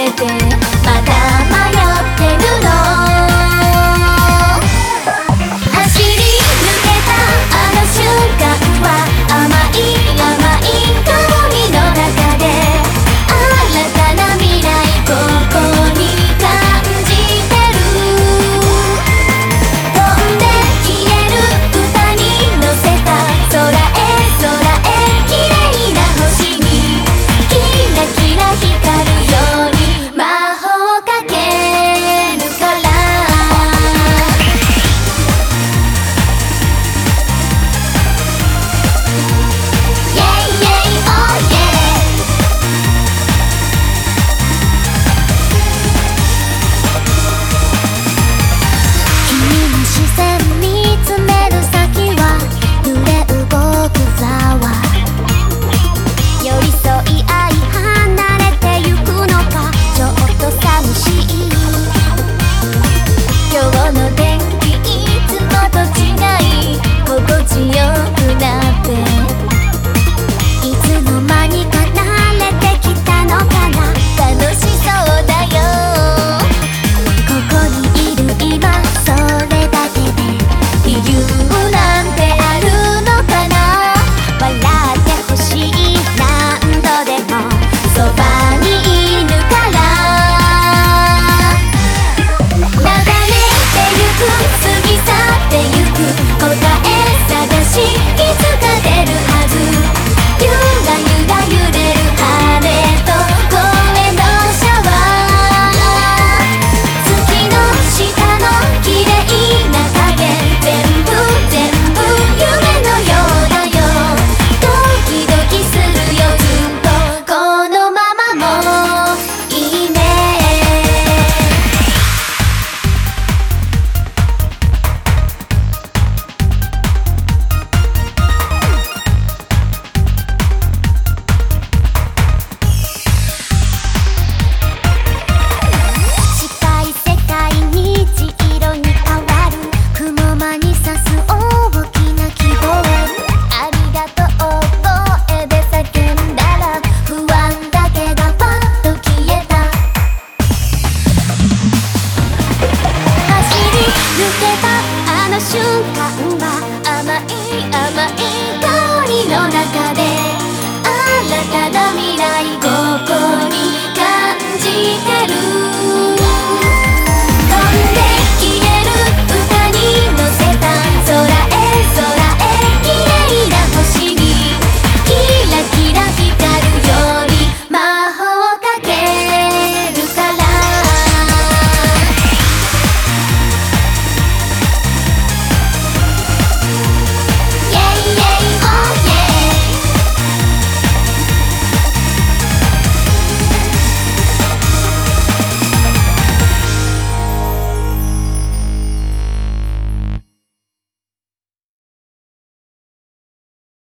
bebé. 瞬間